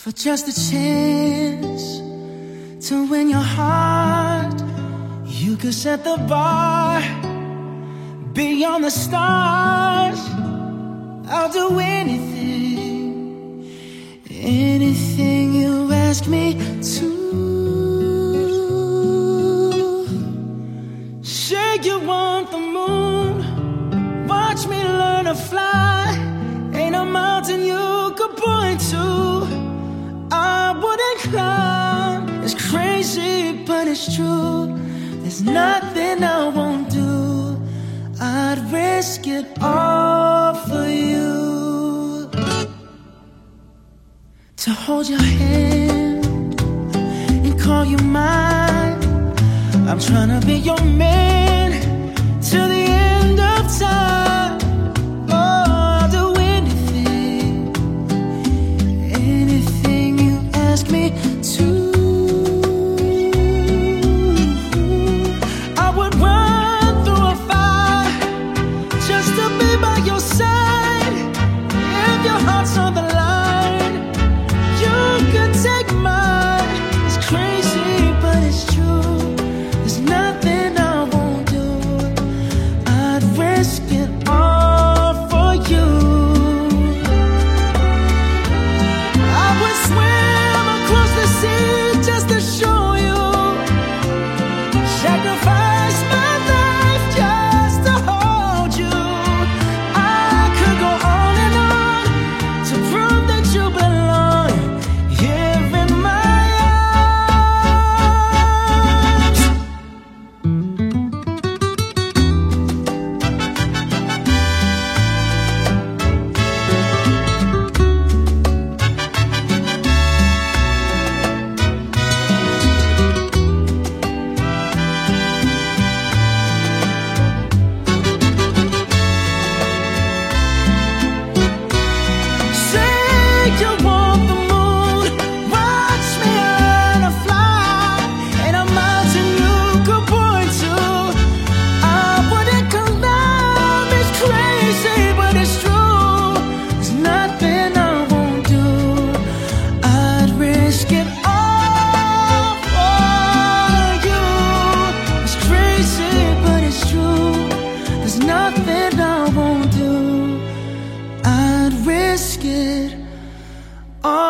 for just a chance to win your heart. You could set the bar beyond the stars. I'll do anything, anything you ask me to. Say you want the moon, watch me learn to fly. Ain't a mountain you could point crazy, but it's true. There's nothing I won't do. I'd risk it all for you. To hold your hand and call you mine. I'm trying to be your man till the end of time. Won't